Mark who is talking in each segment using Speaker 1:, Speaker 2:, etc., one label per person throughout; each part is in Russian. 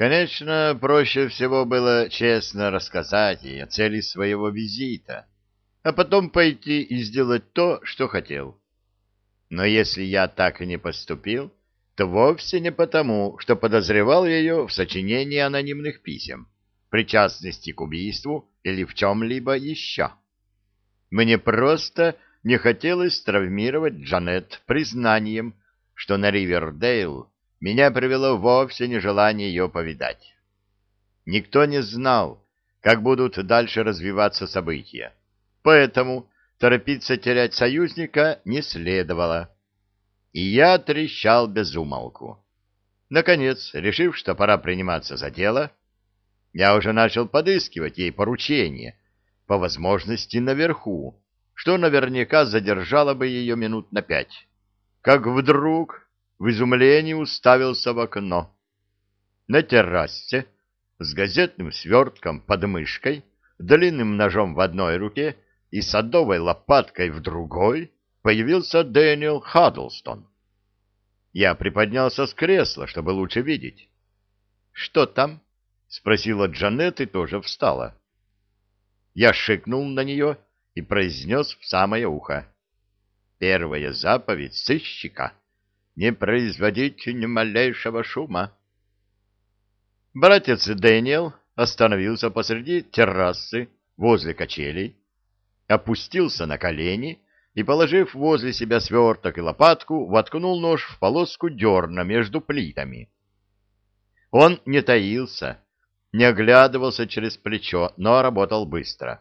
Speaker 1: Конечно, проще всего было честно рассказать ей о цели своего визита, а потом пойти и сделать то, что хотел. Но если я так и не поступил, то вовсе не потому, что подозревал ее в сочинении анонимных писем, причастности к убийству или в чем-либо еще. Мне просто не хотелось травмировать Джанет признанием, что на Ривердейл меня привело вовсе не желание ее повидать. Никто не знал, как будут дальше развиваться события, поэтому торопиться терять союзника не следовало. И я трещал без умолку. Наконец, решив, что пора приниматься за дело, я уже начал подыскивать ей поручение, по возможности наверху, что наверняка задержало бы ее минут на пять. Как вдруг в изумлении уставился в окно. На террасе с газетным свертком под мышкой, длинным ножом в одной руке и садовой лопаткой в другой появился Дэниел Хаддлстон. Я приподнялся с кресла, чтобы лучше видеть. — Что там? — спросила Джанет и тоже встала. Я шикнул на нее и произнес в самое ухо. Первая заповедь сыщика — не производить ни малейшего шума. Братец Дэниел остановился посреди террасы возле качелей, опустился на колени и, положив возле себя сверток и лопатку, воткнул нож в полоску дерна между плитами. Он не таился, не оглядывался через плечо, но работал быстро.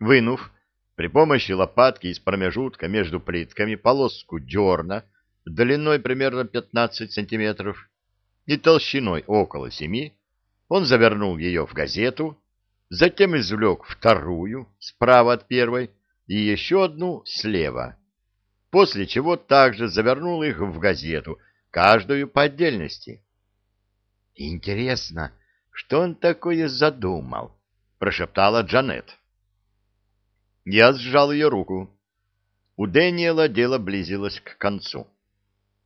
Speaker 1: Вынув при помощи лопатки из промежутка между плитками полоску дерна длиной примерно 15 сантиметров и толщиной около 7, он завернул ее в газету, затем извлек вторую справа от первой и еще одну слева, после чего также завернул их в газету, каждую по отдельности. «Интересно, что он такое задумал?» — прошептала Джанет. Я сжал ее руку. У Дэниела дело близилось к концу.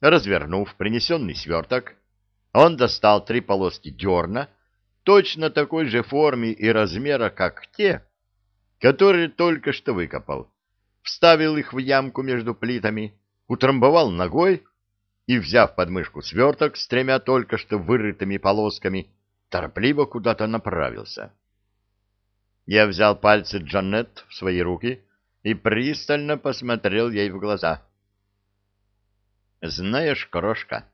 Speaker 1: Развернув принесенный сверток, он достал три полоски дерна, точно такой же формы и размера, как те, которые только что выкопал, вставил их в ямку между плитами, утрамбовал ногой и, взяв подмышку сверток с тремя только что вырытыми полосками, торопливо куда-то направился. Я взял пальцы Джанет в свои руки и пристально посмотрел ей в глаза. «Знаешь, крошка,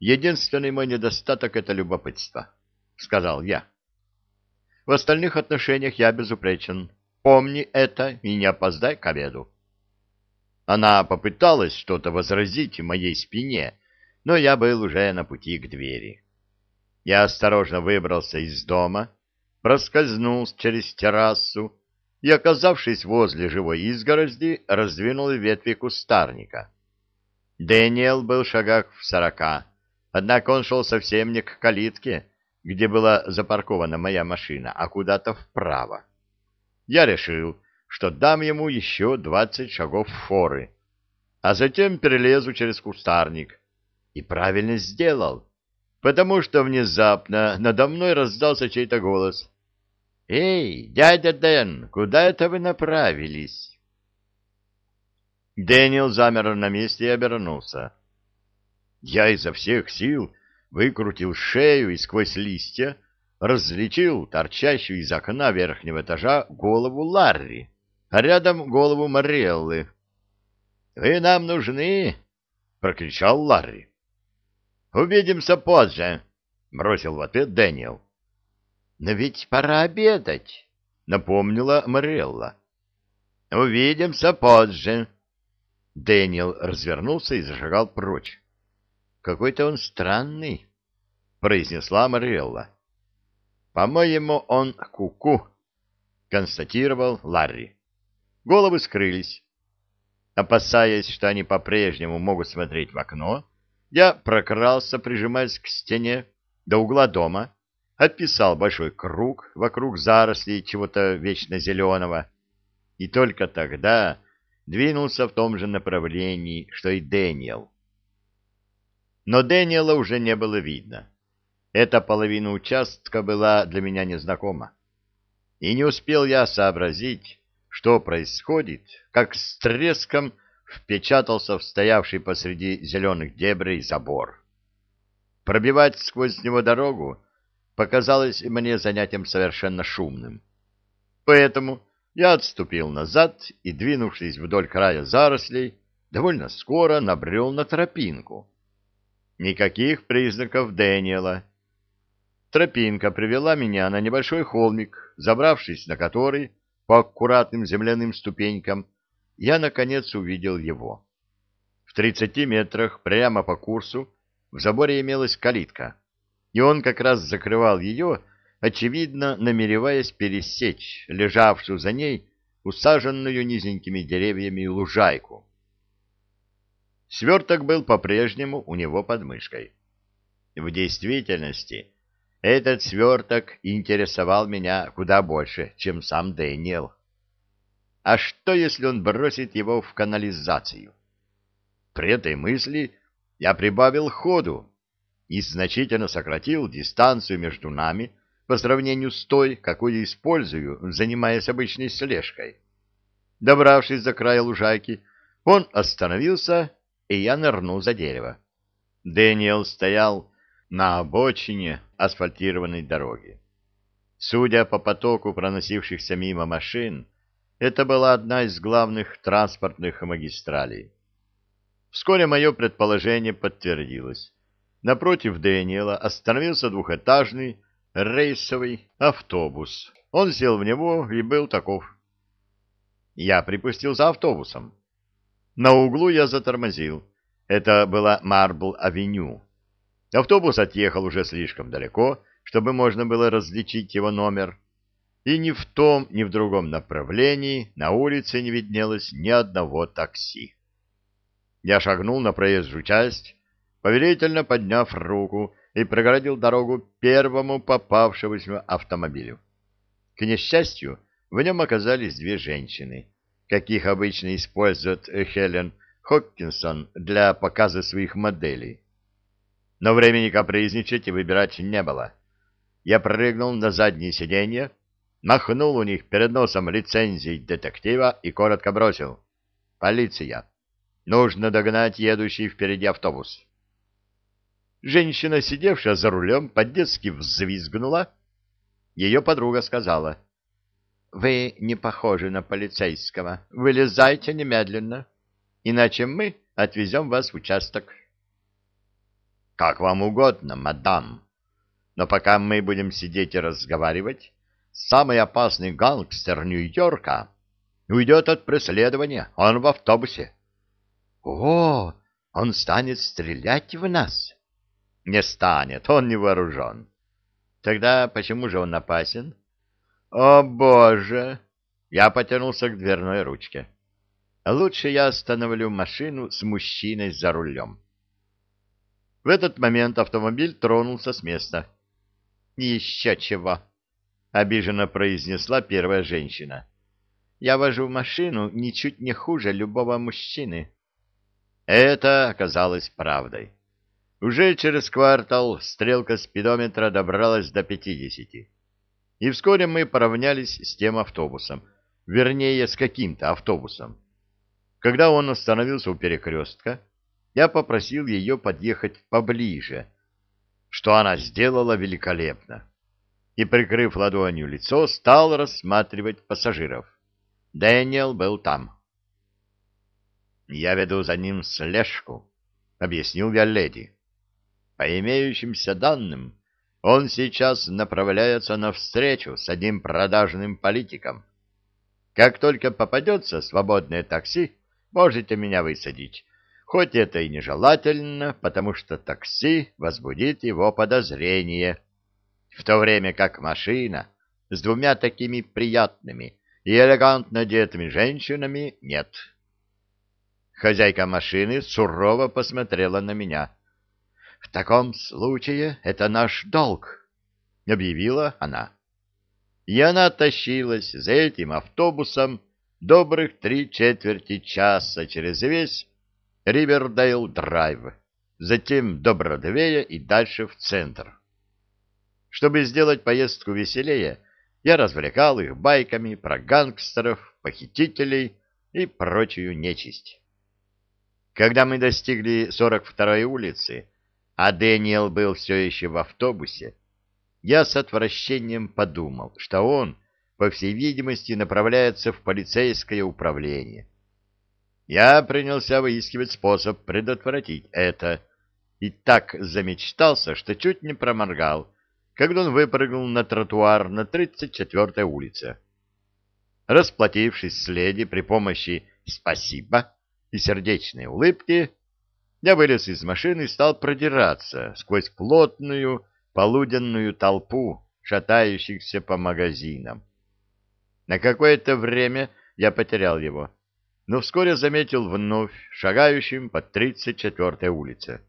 Speaker 1: единственный мой недостаток — это любопытство», — сказал я. «В остальных отношениях я безупречен. Помни это и не опоздай к обеду». Она попыталась что-то возразить в моей спине, но я был уже на пути к двери. Я осторожно выбрался из дома, проскользнул через террасу и, оказавшись возле живой изгороди, раздвинул ветви кустарника. Дэниел был в шагах в сорока, однако он шел совсем не к калитке, где была запаркована моя машина, а куда-то вправо. Я решил, что дам ему еще двадцать шагов форы, а затем перелезу через кустарник. И правильно сделал, потому что внезапно надо мной раздался чей-то голос. «Эй, дядя Дэн, куда это вы направились?» Дэниел замер на месте и обернулся. Я изо всех сил выкрутил шею и сквозь листья различил торчащую из окна верхнего этажа голову Ларри а рядом голову Мореллы. — Вы нам нужны? — прокричал Ларри. — Увидимся позже, — бросил в ответ Дэниел. — Но ведь пора обедать, — напомнила Морелла. — Увидимся позже. Дэниел развернулся и зашагал прочь. — Какой-то он странный, — произнесла Морелла. — По-моему, он куку, -ку, — констатировал Ларри. Головы скрылись. Опасаясь, что они по-прежнему могут смотреть в окно, я прокрался, прижимаясь к стене до угла дома, отписал большой круг вокруг зарослей чего-то вечно зеленого, и только тогда двинулся в том же направлении, что и Дэниел. Но Дэниела уже не было видно. эта половина участка была для меня незнакома. И не успел я сообразить, что происходит, как с треском впечатался в стоявший посреди зеленых дебрей забор. Пробивать сквозь него дорогу показалось мне занятием совершенно шумным. Поэтому я отступил назад и, двинувшись вдоль края зарослей, довольно скоро набрел на тропинку. Никаких признаков Дэниела. Тропинка привела меня на небольшой холмик, забравшись на который по аккуратным земляным ступенькам, я, наконец, увидел его. В тридцати метрах прямо по курсу в заборе имелась калитка, и он как раз закрывал ее, очевидно, намереваясь пересечь лежавшую за ней усаженную низенькими деревьями лужайку. Сверток был по-прежнему у него под мышкой. В действительности, этот сверток интересовал меня куда больше, чем сам Дэниел. А что, если он бросит его в канализацию? При этой мысли я прибавил ходу и значительно сократил дистанцию между нами по сравнению с той, какую использую, занимаясь обычной слежкой. Добравшись до края лужайки, он остановился и я нырнул за дерево. Дэниел стоял на обочине асфальтированной дороги. Судя по потоку проносившихся мимо машин, это была одна из главных транспортных магистралей. Вскоре мое предположение подтвердилось. Напротив Дэниела остановился двухэтажный рейсовый автобус. Он сел в него и был таков. Я припустил за автобусом. На углу я затормозил. Это была Марбл-авеню. Автобус отъехал уже слишком далеко, чтобы можно было различить его номер. И ни в том, ни в другом направлении на улице не виднелось ни одного такси. Я шагнул на проезжую часть, повелительно подняв руку, и преградил дорогу первому попавшемуся автомобилю. К несчастью, в нем оказались две женщины — каких обычно использует Хелен Хоккинсон для показа своих моделей. Но времени капризничать и выбирать не было. Я прыгнул на заднее сиденье, махнул у них перед носом лицензией детектива и коротко бросил. «Полиция! Нужно догнать едущий впереди автобус!» Женщина, сидевшая за рулем, по-детски взвизгнула. Ее подруга сказала — вы не похожи на полицейского. Вылезайте немедленно, иначе мы отвезем вас в участок. Как вам угодно, мадам. Но пока мы будем сидеть и разговаривать, самый опасный гангстер Нью-Йорка уйдет от преследования. Он в автобусе. О, он станет стрелять в нас? Не станет, он не вооружен. Тогда почему же он опасен? «О, Боже!» Я потянулся к дверной ручке. «Лучше я остановлю машину с мужчиной за рулем». В этот момент автомобиль тронулся с места. «Еще чего!» — обиженно произнесла первая женщина. «Я вожу машину ничуть не хуже любого мужчины». Это оказалось правдой. Уже через квартал стрелка спидометра добралась до пятидесяти и вскоре мы поравнялись с тем автобусом, вернее, с каким-то автобусом. Когда он остановился у перекрестка, я попросил ее подъехать поближе, что она сделала великолепно, и, прикрыв ладонью лицо, стал рассматривать пассажиров. Дэниел был там. «Я веду за ним слежку», — объяснил я леди. «По имеющимся данным, он сейчас направляется на встречу с одним продажным политиком. Как только попадется свободное такси, можете меня высадить. Хоть это и нежелательно, потому что такси возбудит его подозрение, в то время как машина с двумя такими приятными и элегантно одетыми женщинами нет. Хозяйка машины сурово посмотрела на меня. В таком случае это наш долг, — объявила она. И она тащилась за этим автобусом добрых три четверти часа через весь Ривердейл-драйв, затем до Бродвея и дальше в центр. Чтобы сделать поездку веселее, я развлекал их байками про гангстеров, похитителей и прочую нечисть. Когда мы достигли 42-й улицы, а Дэниел был все еще в автобусе, я с отвращением подумал, что он, по всей видимости, направляется в полицейское управление. Я принялся выискивать способ предотвратить это, и так замечтался, что чуть не проморгал, когда он выпрыгнул на тротуар на 34-й улице. Расплатившись с леди при помощи «спасибо» и сердечной улыбки, я вылез из машины и стал продираться сквозь плотную полуденную толпу, шатающихся по магазинам. На какое-то время я потерял его, но вскоре заметил вновь шагающим по 34-й улице.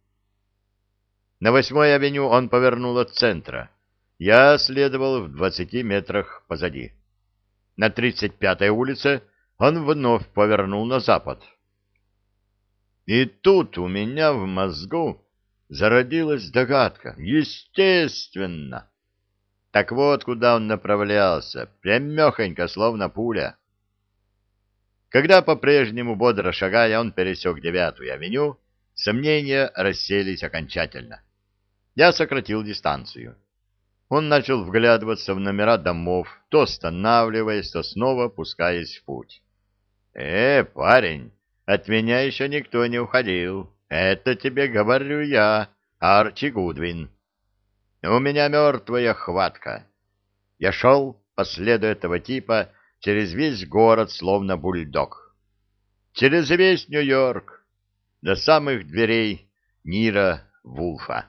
Speaker 1: На 8-й авеню он повернул от центра. Я следовал в 20 метрах позади. На 35-й улице он вновь повернул на запад. И тут у меня в мозгу зародилась догадка. Естественно! Так вот, куда он направлялся, прямехонько, словно пуля. Когда по-прежнему бодро шагая он пересек девятую авеню, сомнения расселись окончательно. Я сократил дистанцию. Он начал вглядываться в номера домов, то останавливаясь, то снова пускаясь в путь. «Э, парень, от меня еще никто не уходил. Это тебе говорю я, Арчи Гудвин. У меня мертвая хватка. Я шел, последуя этого типа, через весь город, словно бульдог. Через весь Нью-Йорк, до самых дверей Нира Вулфа.